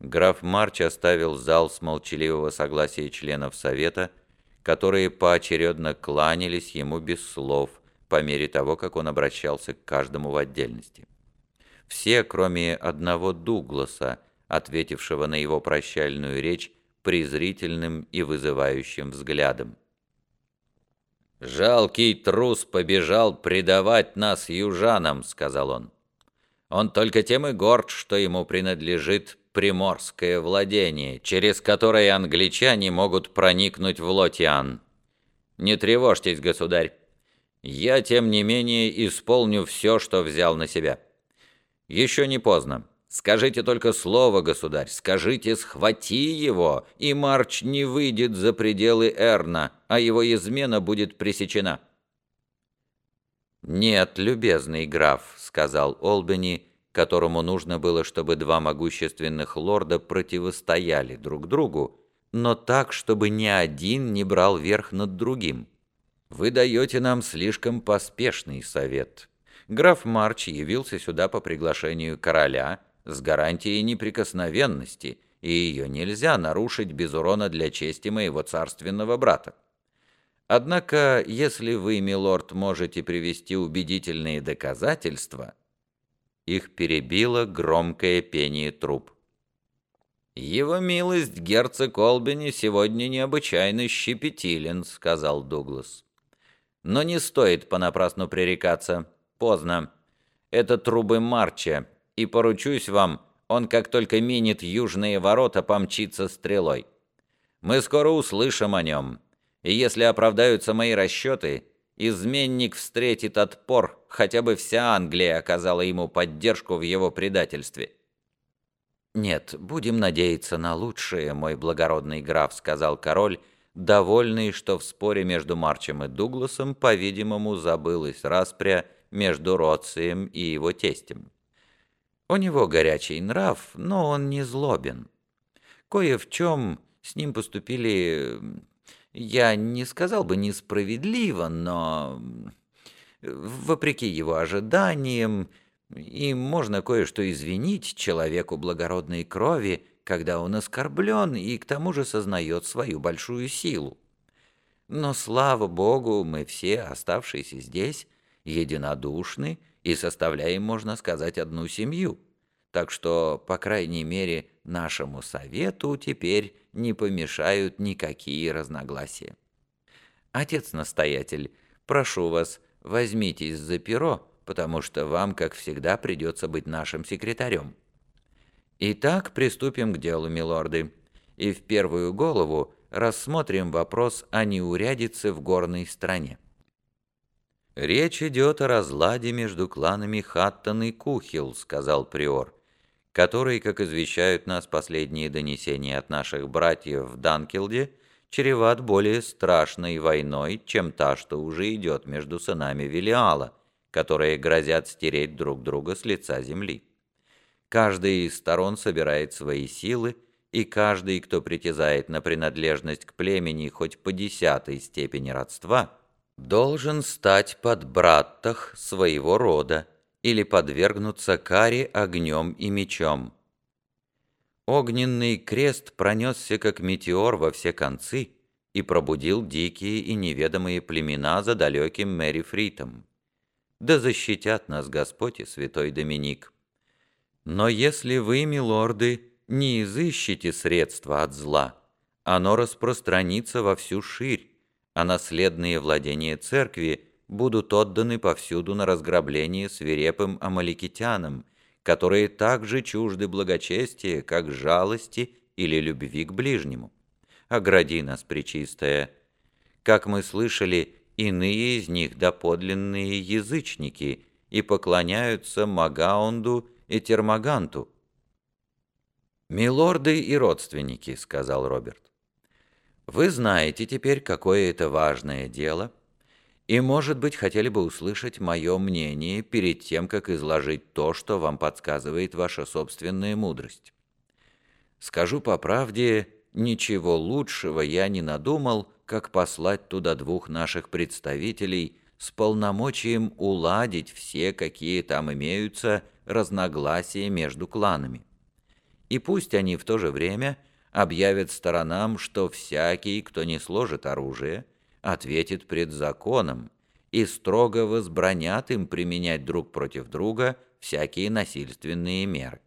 Граф Марч оставил зал с молчаливого согласия членов Совета, которые поочередно кланялись ему без слов, по мере того, как он обращался к каждому в отдельности. Все, кроме одного Дугласа, ответившего на его прощальную речь презрительным и вызывающим взглядом. «Жалкий трус побежал предавать нас южанам», — сказал он. «Он только тем и горд, что ему принадлежит приморское владение, через которое англичане могут проникнуть в Лотиан. Не тревожьтесь, государь. Я, тем не менее, исполню все, что взял на себя. Еще не поздно. Скажите только слово, государь, скажите «схвати его», и Марч не выйдет за пределы Эрна, а его измена будет пресечена». «Нет, любезный граф», — сказал Олбани, которому нужно было, чтобы два могущественных лорда противостояли друг другу, но так, чтобы ни один не брал верх над другим. «Вы даете нам слишком поспешный совет. Граф Марч явился сюда по приглашению короля» с гарантией неприкосновенности, и ее нельзя нарушить без урона для чести моего царственного брата. Однако, если вы, милорд, можете привести убедительные доказательства, их перебило громкое пение труб. «Его милость, герцог Олбини, сегодня необычайно щепетилен», — сказал Дуглас. «Но не стоит понапрасну пререкаться. Поздно. Это трубы Марча, и поручусь вам, он как только минит южные ворота, помчится стрелой. Мы скоро услышим о нем, и если оправдаются мои расчеты, изменник встретит отпор, хотя бы вся Англия оказала ему поддержку в его предательстве». «Нет, будем надеяться на лучшее, мой благородный граф», — сказал король, довольный, что в споре между Марчем и Дугласом, по-видимому, забылась распря между Роцием и его тестем. У него горячий нрав, но он не злобен. Кое в чем с ним поступили, я не сказал бы несправедливо, но вопреки его ожиданиям, им можно кое-что извинить человеку благородной крови, когда он оскорблен и к тому же сознает свою большую силу. Но, слава Богу, мы все, оставшиеся здесь, единодушны и составляем, можно сказать, одну семью. Так что, по крайней мере, нашему совету теперь не помешают никакие разногласия. Отец-настоятель, прошу вас, возьмитесь за перо, потому что вам, как всегда, придется быть нашим секретарем. Итак, приступим к делу, милорды, и в первую голову рассмотрим вопрос о неурядице в горной стране. «Речь идет о разладе между кланами Хаттон и Кухил», — сказал приор, который, как извещают нас последние донесения от наших братьев в Данкилде, чреват более страшной войной, чем та, что уже идет между сынами Велиала, которые грозят стереть друг друга с лица земли. Каждая из сторон собирает свои силы, и каждый, кто притязает на принадлежность к племени хоть по десятой степени родства – должен стать под браттах своего рода или подвергнуться каре огнем и мечом. Огненный крест пронесся, как метеор во все концы, и пробудил дикие и неведомые племена за далеким Мэри Фритом. Да защитят нас Господь и святой Доминик. Но если вы, милорды, не изыщете средства от зла, оно распространится во всю ширь, а наследные владения церкви будут отданы повсюду на разграбление свирепым амаликитянам, которые так же чужды благочестия, как жалости или любви к ближнему. Огради нас, Пречистая. Как мы слышали, иные из них доподлинные язычники и поклоняются Магаунду и Термаганту. «Милорды и родственники», — сказал Роберт. Вы знаете теперь, какое это важное дело, и, может быть, хотели бы услышать мое мнение перед тем, как изложить то, что вам подсказывает ваша собственная мудрость. Скажу по правде, ничего лучшего я не надумал, как послать туда двух наших представителей с полномочием уладить все, какие там имеются, разногласия между кланами. и пусть они в то же время объявят сторонам, что всякий, кто не сложит оружие, ответит пред законом, и строго возбранят им применять друг против друга всякие насильственные меры.